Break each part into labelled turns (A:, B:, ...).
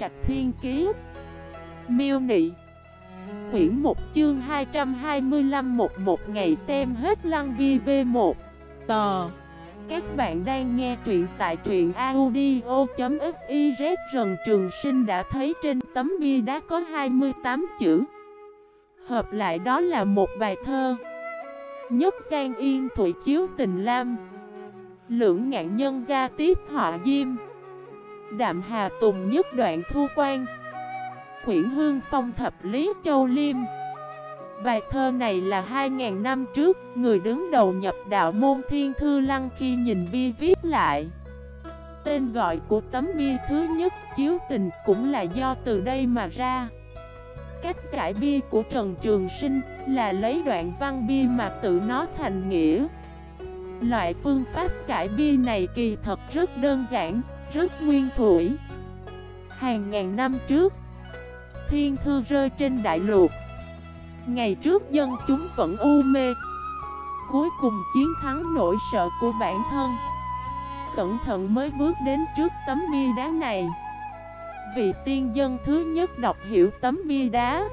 A: Trạch Thiên Kiế Miêu Nị. Quyển 1 chương 225 một một ngày xem hết lăng bi B1 Tò. Các bạn đang nghe truyện tại truyện audio.xyz Rần Trường Sinh đã thấy trên tấm bia đá có 28 chữ. Hợp lại đó là một bài thơ. Nhất Giang Yên Thủy Chiếu Tình Lam. Lưỡng ngạn nhân gia tiếp họa diêm. Đạm Hà Tùng nhất đoạn thu quan. Quyển Hương Phong Thập Lý Châu Liêm. Bài thơ này là 2.000 năm trước Người đứng đầu nhập đạo môn Thiên Thư Lăng khi nhìn bia viết lại. Tên gọi của tấm bia thứ nhất chiếu tình cũng là do từ đây mà ra. Cách giải bia của Trần Trường Sinh là lấy đoạn văn bia mà tự nó thành nghĩa. Loại phương pháp giải bia này kỳ thật rất đơn giản, rất nguyên thủy. Hàng ngàn năm trước, Thiên thư rơi trên đại lục. Ngày trước dân chúng vẫn u mê. Cuối cùng chiến thắng nỗi sợ của bản thân. Cẩn thận mới bước đến trước tấm bia đá này. Vị tiên dân thứ nhất đọc hiểu tấm bia đá,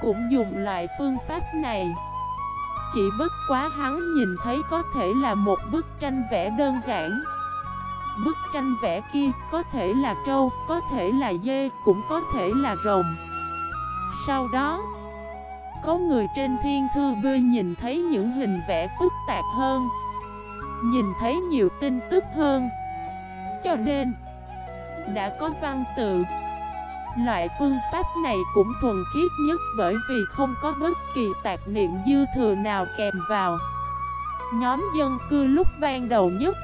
A: Cũng dùng loại phương pháp này. Chỉ bất quá hắn nhìn thấy có thể là một bức tranh vẽ đơn giản. Bức tranh vẽ kia có thể là trâu, có thể là dê, cũng có thể là rồng. Sau đó Có người trên thiên thư bươi nhìn thấy những hình vẽ phức tạp hơn Nhìn thấy nhiều tin tức hơn. Cho nên Đã có văn tự. Loại phương pháp này cũng thuần khiết nhất bởi vì không có bất kỳ tạp niệm dư thừa nào kèm vào. Nhóm dân cư lúc ban đầu nhất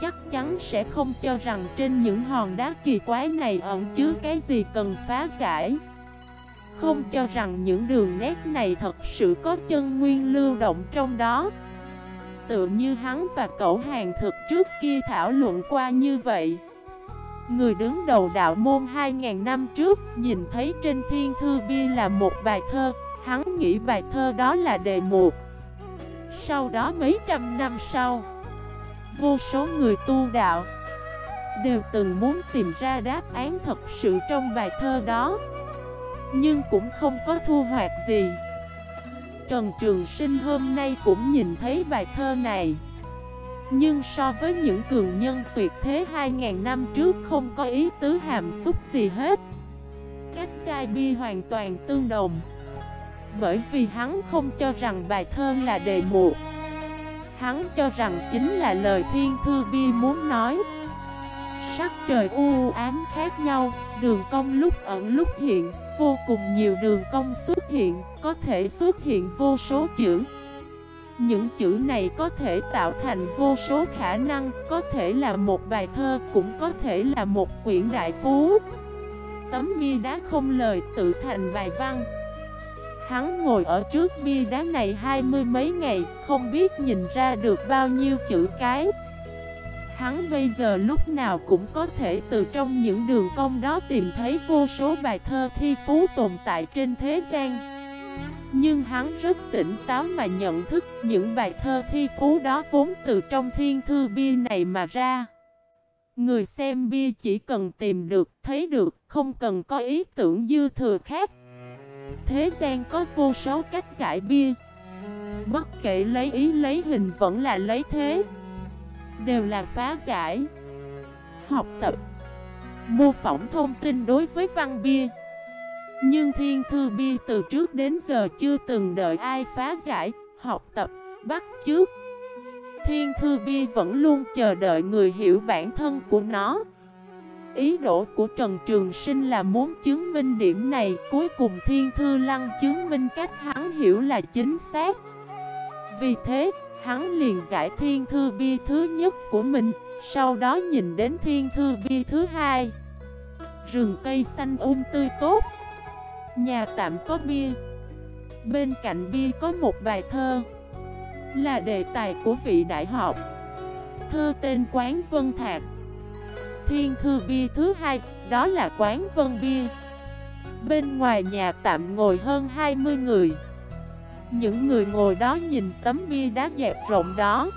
A: chắc chắn sẽ không cho rằng trên những hòn đá kỳ quái này ẩn chứa cái gì cần phá giải. Không cho rằng những đường nét này thật sự có chân nguyên lưu động trong đó. Tự như hắn và cậu hàng thực trước kia thảo luận qua như vậy. Người đứng đầu đạo môn 2.000 năm trước nhìn thấy trên thiên thư bia là một bài thơ, Hắn nghĩ bài thơ đó là đề mục. Sau đó mấy trăm năm sau Vô số người tu đạo Đều từng muốn tìm ra đáp án thật sự trong bài thơ đó, Nhưng cũng không có thu hoạch gì. Trần Trường Sinh hôm nay cũng nhìn thấy bài thơ này, Nhưng so với những cường nhân tuyệt thế 2.000 năm trước không có ý tứ hàm xúc gì hết. Cách giai bi hoàn toàn tương đồng, Bởi vì hắn không cho rằng bài thơ là đề mục. Hắn cho rằng chính là lời thiên thư bi muốn nói. Sắc trời u ám khác nhau, Đường cong lúc ẩn lúc hiện, Vô cùng nhiều đường cong xuất hiện, Có thể xuất hiện vô số chữ. Những chữ này có thể tạo thành vô số khả năng, Có thể là một bài thơ, Cũng có thể là một quyển đại phú. Tấm bia đá không lời tự thành bài văn. Hắn ngồi ở trước bia đá này hai mươi mấy ngày, không biết nhìn ra được bao nhiêu chữ cái. Hắn bây giờ lúc nào cũng có thể từ trong những đường cong đó tìm thấy vô số bài thơ thi phú tồn tại trên thế gian. Nhưng hắn rất tỉnh táo mà nhận thức những bài thơ thi phú đó vốn từ trong thiên thư bia này mà ra. Người xem bia chỉ cần tìm được, thấy được, không cần có ý tưởng dư thừa khác. Thế gian có vô số cách giải bia. Bất kể lấy ý lấy hình vẫn là lấy thế. Đều là phá giải. Học tập. Mô phỏng thông tin đối với văn bia. Nhưng thiên thư bia từ trước đến giờ chưa từng đợi ai phá giải Học tập, bắt trước Thiên thư bia vẫn luôn chờ đợi người hiểu bản thân của nó. Ý đồ của Trần Trường Sinh là muốn chứng minh điểm này. Cuối cùng Thiên Thư Lăng chứng minh cách hắn hiểu là chính xác. Vì thế, hắn liền giải Thiên Thư Bia thứ nhất của mình Sau đó nhìn đến Thiên Thư Bia thứ hai. Rừng cây xanh um tươi tốt. Nhà tạm có bia. Bên cạnh bia có một bài thơ Là đề tài của vị đại học. Thơ tên Quán Vân Thạc. Thiên thư bia thứ hai, đó là quán Vân Bia. Bên ngoài nhà tạm ngồi hơn 20 người. Những người ngồi đó nhìn tấm bia đá dẹp rộng đó.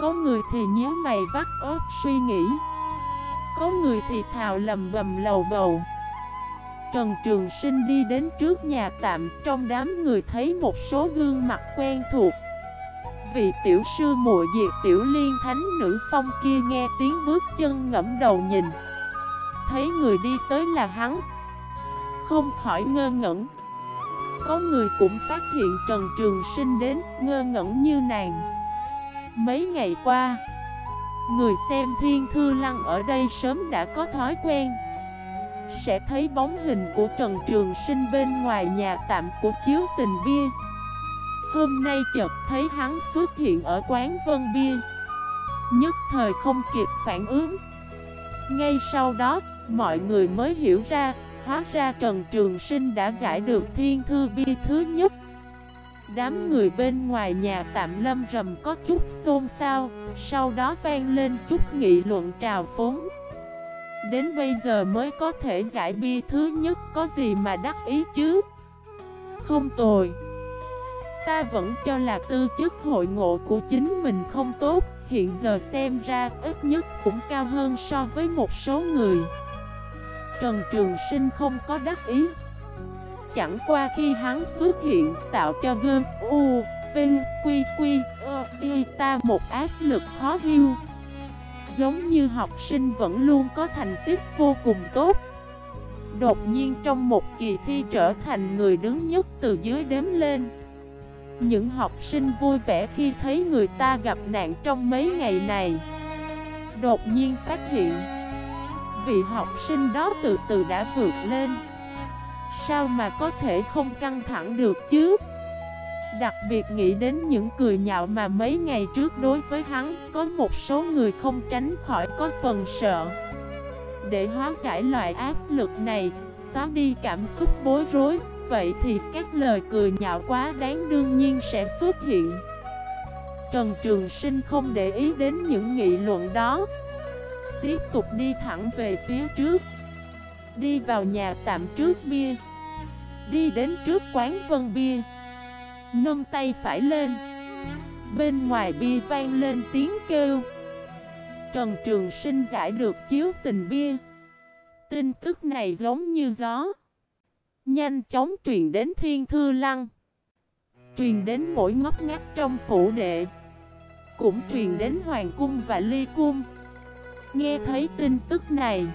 A: Có người thì nhớ mày vắt ớt suy nghĩ. Có người thì thào lầm bầm lầu bầu. Trần Trường Sinh đi đến trước nhà tạm Trong đám người thấy một số gương mặt quen thuộc. Vị tiểu sư muội diệt tiểu liên thánh nữ phong kia nghe tiếng bước chân ngẫm đầu nhìn. Thấy người đi tới là hắn. Không khỏi ngơ ngẩn. Có người cũng phát hiện Trần Trường Sinh đến, ngơ ngẩn như nàng. Mấy ngày qua, Người xem thiên thư lăng ở đây sớm đã có thói quen. Sẽ thấy bóng hình của Trần Trường Sinh bên ngoài nhà tạm của chiếu tình bia. Hôm nay chợt thấy hắn xuất hiện ở quán Vân Bia. Nhất thời không kịp phản ứng. Ngay sau đó, mọi người mới hiểu ra Hóa ra Trần Trường Sinh đã giải được thiên thư bia thứ nhất. Đám người bên ngoài nhà tạm lâm rầm có chút xôn xao Sau đó vang lên chút nghị luận trào phúng. Đến bây giờ mới có thể giải bia thứ nhất có gì mà đắc ý chứ? Không tồi. Ta vẫn cho là tư chất hội ngộ của chính mình không tốt Hiện giờ xem ra ít nhất cũng cao hơn so với một số người. Trần Trường Sinh không có đắc ý. Chẳng qua khi hắn xuất hiện tạo cho gơ u, vinh, quy, quy, ơ, y ta một áp lực khó hiu Giống như học sinh vẫn luôn có thành tích vô cùng tốt. Đột nhiên trong một kỳ thi trở thành người đứng nhất từ dưới đếm lên. Những học sinh vui vẻ khi thấy người ta gặp nạn trong mấy ngày này. Đột nhiên phát hiện, Vị học sinh đó từ từ đã vượt lên. Sao mà có thể không căng thẳng được chứ? Đặc biệt nghĩ đến những cười nhạo mà mấy ngày trước đối với hắn, Có một số người không tránh khỏi có phần sợ. Để hóa giải loại áp lực này, Xóa đi cảm xúc bối rối Vậy thì các lời cười nhạo quá đáng đương nhiên sẽ xuất hiện. Trần Trường Sinh không để ý đến những nghị luận đó. Tiếp tục đi thẳng về phía trước. Đi vào nhà tạm trước bia. Đi đến trước quán vân bia. Nâng tay phải lên. Bên ngoài bia vang lên tiếng kêu. Trần Trường Sinh giải được chiếu tình bia. Tin tức này giống như gió. Nhanh chóng truyền đến Thiên Thư Lăng. Truyền đến mỗi ngóc ngách trong phủ đệ. Cũng truyền đến Hoàng Cung và Ly Cung. Nghe thấy tin tức này,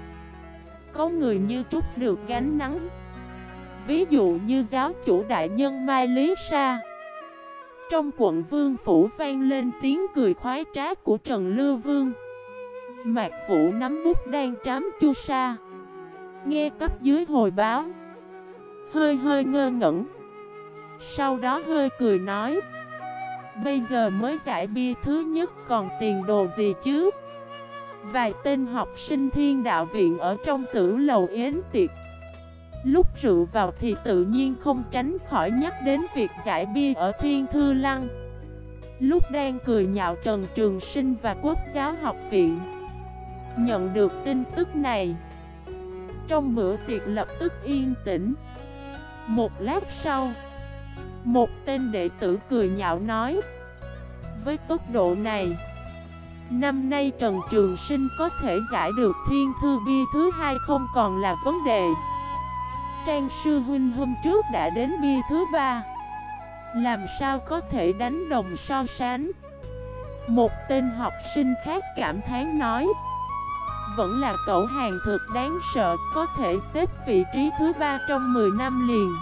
A: Có người như trút được gánh nắng. Ví dụ như giáo chủ đại nhân Mai Lý Sa. Trong quận Vương Phủ vang lên tiếng cười khoái trá của Trần Lưu Vương. Mạc Vũ nắm bút đang trám chu sa. Nghe cấp dưới hồi báo Hơi hơi ngơ ngẩn. Sau đó hơi cười nói, Bây giờ mới giải bia thứ nhất còn tiền đồ gì chứ? Vài tên học sinh thiên đạo viện ở trong tử lầu yến tiệc. Lúc rượu vào thì tự nhiên không tránh khỏi nhắc đến việc giải bia ở Thiên Thư Lăng. Lúc đang cười nhạo Trần Trường Sinh và Quốc giáo học viện, Nhận được tin tức này, Trong bữa tiệc lập tức yên tĩnh. Một lát sau, Một tên đệ tử cười nhạo nói, Với tốc độ này, Năm nay Trần Trường Sinh có thể giải được thiên thư bia thứ hai không còn là vấn đề. Trang sư huynh hôm trước đã đến bia thứ ba, Làm sao có thể đánh đồng so sánh? Một tên học sinh khác cảm thán nói vẫn là cậu hàng thực đáng sợ, Có thể xếp vị trí thứ ba trong 10 năm liền.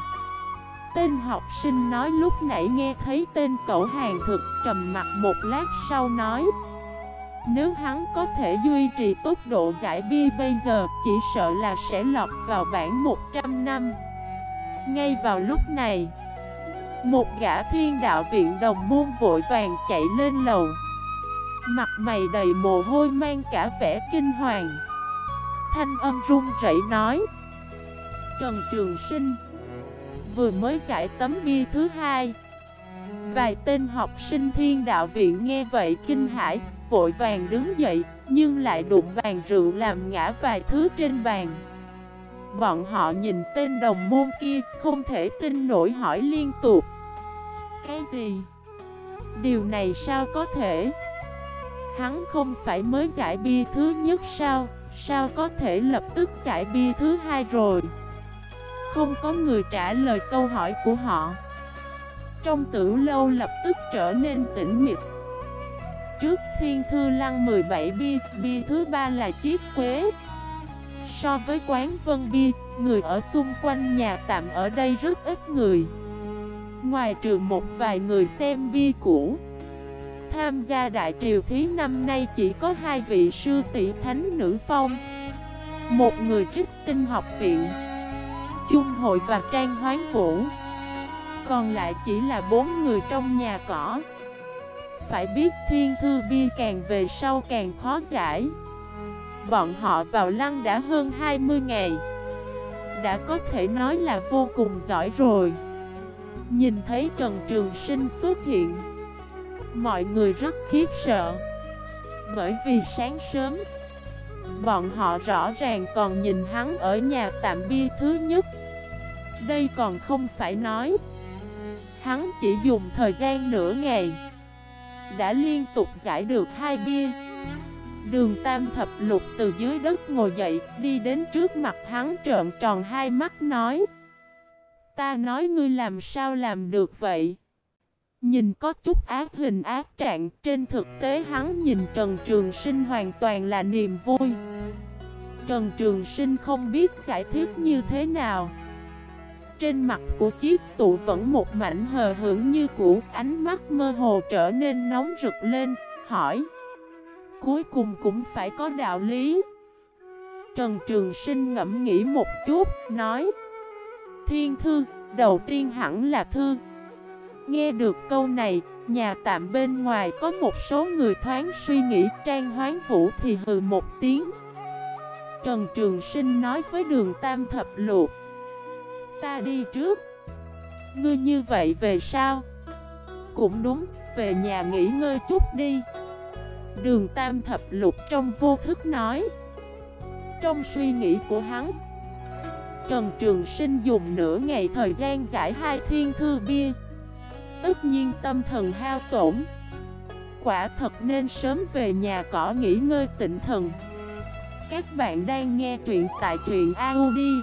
A: Tên học sinh nói lúc nãy nghe thấy tên cậu hàng thực, trầm mặt một lát sau nói, nếu hắn có thể duy trì tốc độ giải bia bây giờ, Chỉ sợ là sẽ lọt vào bảng 100 năm. Ngay vào lúc này, Một gã thiên đạo viện đồng môn vội vàng chạy lên lầu. Mặt mày đầy mồ hôi mang cả vẻ kinh hoàng Thanh âm run rẩy nói Trần Trường Sinh Vừa mới giải tấm bia thứ hai Vài tên học sinh thiên đạo viện nghe vậy kinh hãi vội vàng đứng dậy, nhưng lại đụng bàn rượu làm ngã vài thứ trên bàn. Bọn họ nhìn tên đồng môn kia, không thể tin nổi hỏi liên tục. Cái gì? Điều này sao có thể? Hắn không phải mới giải bia thứ nhất sao? Sao có thể lập tức giải bia thứ hai rồi? Không có người trả lời câu hỏi của họ. Trong tử lâu lập tức trở nên tĩnh mịch. Trước thiên thư lăng 17 bia Bia thứ ba là chiếc quế. So với quán vân bia Người ở xung quanh nhà tạm ở đây rất ít người. Ngoài trừ một vài người xem bia cũ Tham gia đại triều thí năm nay chỉ có hai vị sư tỷ thánh nữ phong. Một người trích tinh học viện, Chung hội và trang hoán vũ. Còn lại chỉ là bốn người trong nhà cỏ. Phải biết thiên thư bia càng về sau càng khó giải. Bọn họ vào lăng đã hơn 20 ngày. Đã có thể nói là vô cùng giỏi rồi. Nhìn thấy Trần Trường Sinh xuất hiện Mọi người rất khiếp sợ. Bởi vì sáng sớm, Bọn họ rõ ràng còn nhìn hắn ở nhà tạm bia thứ nhất. Đây còn không phải nói, Hắn chỉ dùng thời gian nửa ngày, Đã liên tục giải được hai bia. Đường tam thập lục từ dưới đất ngồi dậy, Đi đến trước mặt hắn trợn tròn hai mắt, nói, Ta nói ngươi làm sao làm được vậy? Nhìn có chút ác hình ác trạng, Trên thực tế hắn nhìn Trần Trường Sinh hoàn toàn là niềm vui. Trần Trường Sinh không biết giải thích như thế nào. Trên mặt của chiếc tụ vẫn một mảnh hờ hững như cũ, Ánh mắt mơ hồ trở nên nóng rực lên, Hỏi, Cuối cùng cũng phải có đạo lý? Trần Trường Sinh ngẫm nghĩ một chút, Nói, Thiên thư, Đầu tiên hẳn là thư. Nghe được câu này, nhà tạm bên ngoài có một số người thoáng suy nghĩ trang hoán vũ thì hừ một tiếng. Trần Trường Sinh nói với đường Tam Thập Luộc Ta đi trước Ngươi như vậy về sao? Cũng đúng, về nhà nghỉ ngơi chút đi Đường Tam Thập Lục trong vô thức nói Trong suy nghĩ của hắn Trần Trường Sinh dùng nửa ngày thời gian giải hai thiên thư bia Tất nhiên tâm thần hao tổn. Quả thật nên sớm về nhà cỏ nghỉ ngơi tịnh thần. Các bạn đang nghe truyện tại truyện audio.fif